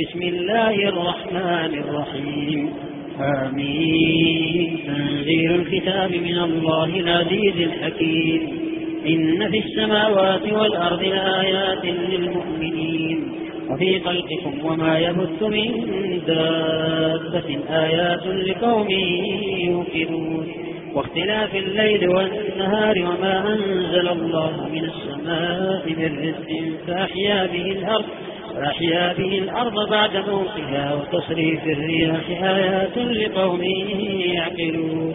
بسم الله الرحمن الرحيم. آمين. تنزيل الكتاب من الله العزيز الحكيم. إن في السماوات والأرض لآيات للمؤمنين. وفي خلقكم وما يبث من دابة. آيات لقوم يوقنون. واختلاف الليل والنهار وما أنزل الله من السماء من رزق فأحيا به الأرض. فأحيا به الأرض بعد موتها وتصريف الرياح آيات لقوم يعقلون.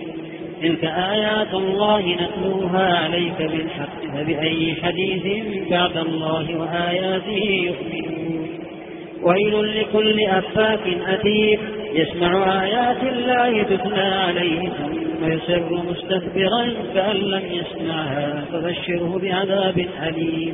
تلك آيات الله نتلوها عليك بالحق فبأي حديث بعد الله وآياته يؤمنون. ويل لكل أفاك أثير يسمع آيات الله تتلى عليه ثم يسر مستكبرا كأن لم يسمعها فبشره بعذاب أليم.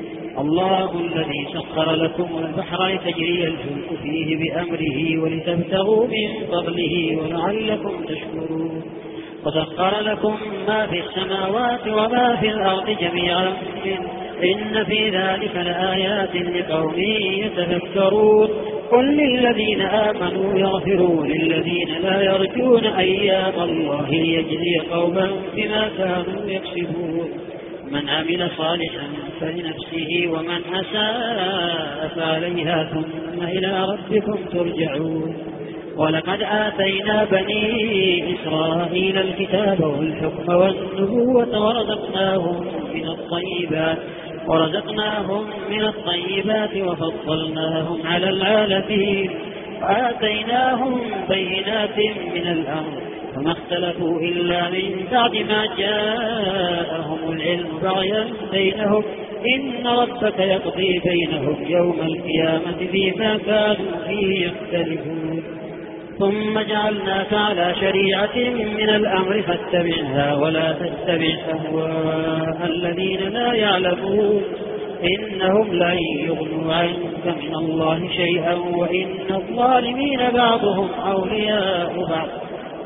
الله الذي سخر لكم البحر لتجري الفلك فيه بأمره ولتبتغوا من فضله ولعلكم تشكرون. وسخر لكم ما في السماوات وما في الأرض جميعا. إن في ذلك لآيات لقوم يتفكرون قل للذين آمنوا يغفروا للذين لا يرجون أيام الله ليجزي قوما بما كانوا يكسبون. من عمل صالحا فلنفسه ومن أساء فعليها ثم إلى ربكم ترجعون. ولقد آتينا بني إسرائيل الكتاب والحكم والنبوة ورزقناهم من الطيبات ورزقناهم من الطيبات وفضلناهم على العالمين. وآتيناهم بينات من الأمر فما اختلفوا إلا من بعد ما جاءهم العلم بغيا بينهم. إن ربك يقضي بينهم يوم القيامة فيما كانوا فيه يختلفون. ثم جعلناك على شريعة من الأمر فاتبعها ولا تتبع أهواء الذين لا يعلمون. إنهم لن يغنوا عنك من الله شيئا وإن الظالمين بعضهم أولياء بعض.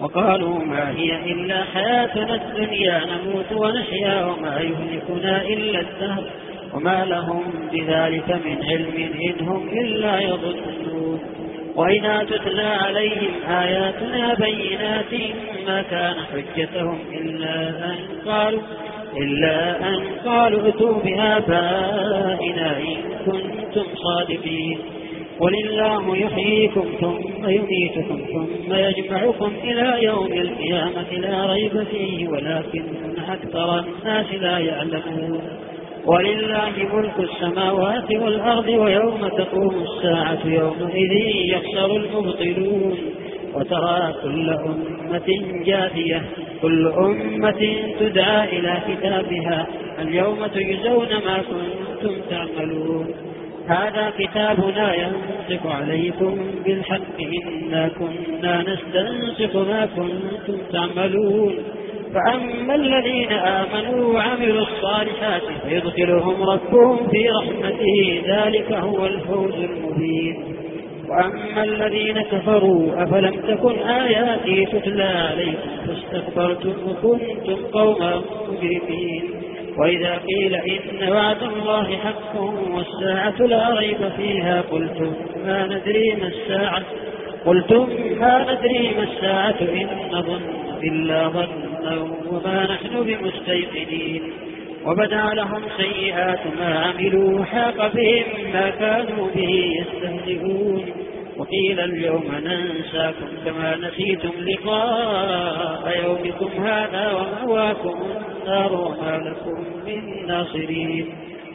وقالوا ما هي إلا حياتنا الدنيا نموت ونحيا وما يهلكنا إلا الدهر وما لهم بذلك من علم إن هم إلا يظنون وإذا تتلى عليهم آياتنا بينات ما كان حجتهم إلا أن قالوا إلا أن قالوا ائتوا بآبائنا إن كنتم صادقين قل الله يحييكم ثم يميتكم ثم يجمعكم إلى يوم القيامة لا ريب فيه ولكن أكثر الناس لا يعلمون. ولله ملك السماوات والأرض ويوم تقوم الساعة يومئذ يخسر المبطلون. وترى كل أمة جاثية كل أمة تدعى إلى كتابها. اليوم تجزون ما كنتم تعملون. هذا كتابنا ينطق عليكم بالحق إنا كنا نستنسق ما كنتم تعملون. فأما الذين آمنوا وعملوا الصالحات فيدخلهم ربهم في رحمته ذلك هو الفوز المبين. وأما الذين كفروا أفلم تكن آياتي تتلى عليكم فاستكبرتم وكنتم قوما مجرمين. وإذا قيل إن وعد الله حق والساعة لا ريب فيها. قلتم ما ندري ما الساعة. قلتم ما ندري ما الساعة. إن نظن إلا ظنا وما نحن بمستيقنين. وبدأ لهم سيئات ما عملوا حاق بهم ما كانوا به يستهزئون. وقيل اليوم ننساكم كما نسيتم لقاء يومكم هذا ومأواكم النار وما لكم من ناصرين.